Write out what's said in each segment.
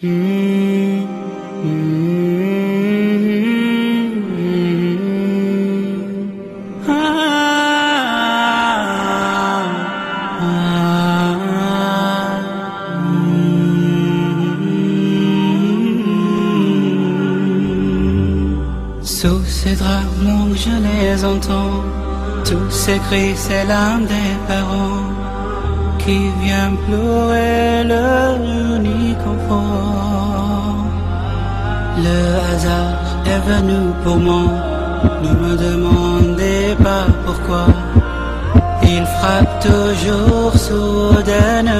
Sous ces draps je les entends. Tous ces cris, c'est l'âme des parents qui vient pleurer leur unique enfant. Le hasard est venu pour moi. Ne me demandez pas pourquoi. Il frappe toujours soudainement.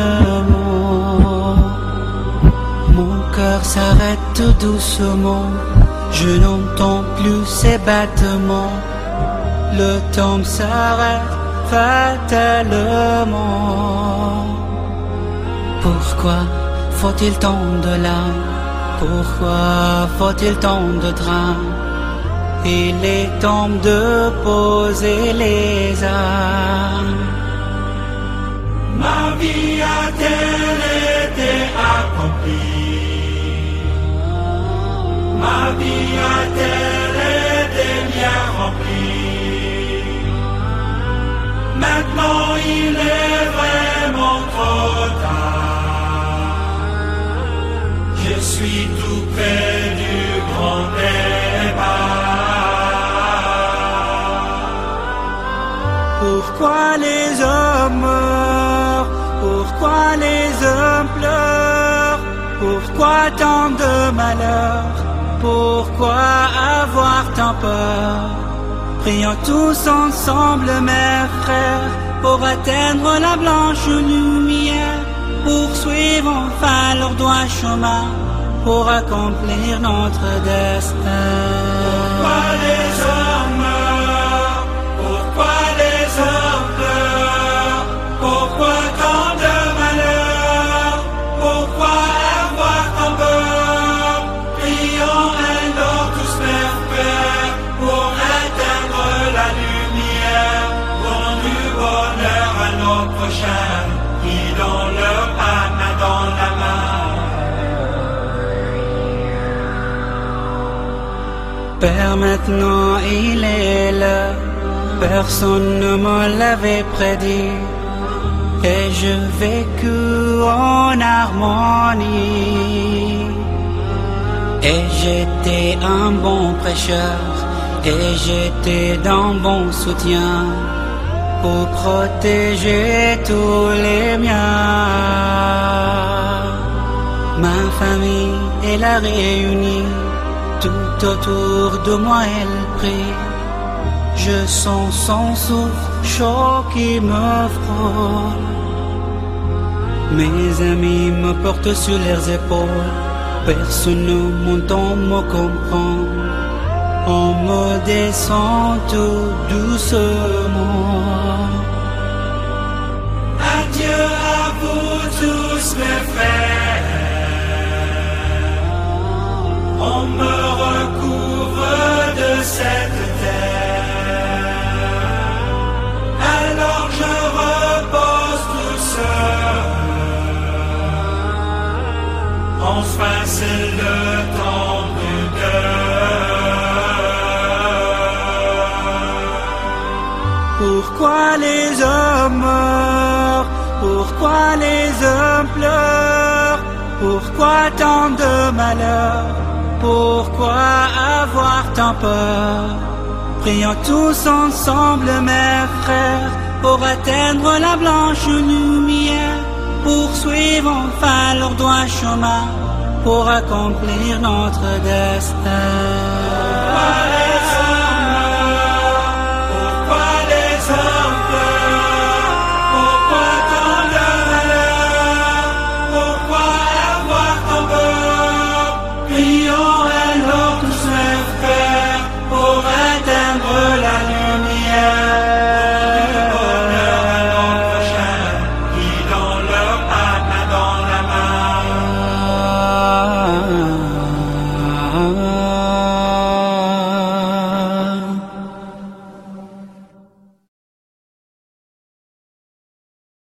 Mon cœur s'arrête tout doucement. Je n'entends plus ces battements. Le temps s'arrête fatalement. Pourquoi faut-il tant de larmes? Pourquoi faut-il tant de drames? Il est temps de poser les armes. Ma vie a-t-elle été accomplie. Ma vie a-t-elle été bien remplie. Maintenant il est suis tout près du grand départ Pourquoi les hommes meurent? Pourquoi les hommes pleurent? Pourquoi tant de malheurs? Pourquoi avoir tant peur? Prions tous ensemble, mes frères, pour atteindre la blanche lumière, poursuivre enfin leur droit chemin, pour accomplir notre destin. Les Père, maintenant il est là, personne ne me l'avait prédit, et je vécu en harmonie. Et j'étais un bon prêcheur, et j'étais d'un bon soutien, pour protéger tous les miens. Ma famille est la réunie, tout autour de moi elle prie. Je sens son souffle chaud qui me frôle. Mes amis me portent sur leurs épaules. Personne ne m'entend me comprend. On me descend tout doucement. Pourquoi les hommes meurent? Pourquoi les hommes pleurent? Pourquoi tant de malheurs? Pourquoi avoir tant peur? Prions tous ensemble, mes frères, pour atteindre la blanche lumière, poursuivre enfin leur droit chemin, pour accomplir notre destin. 啊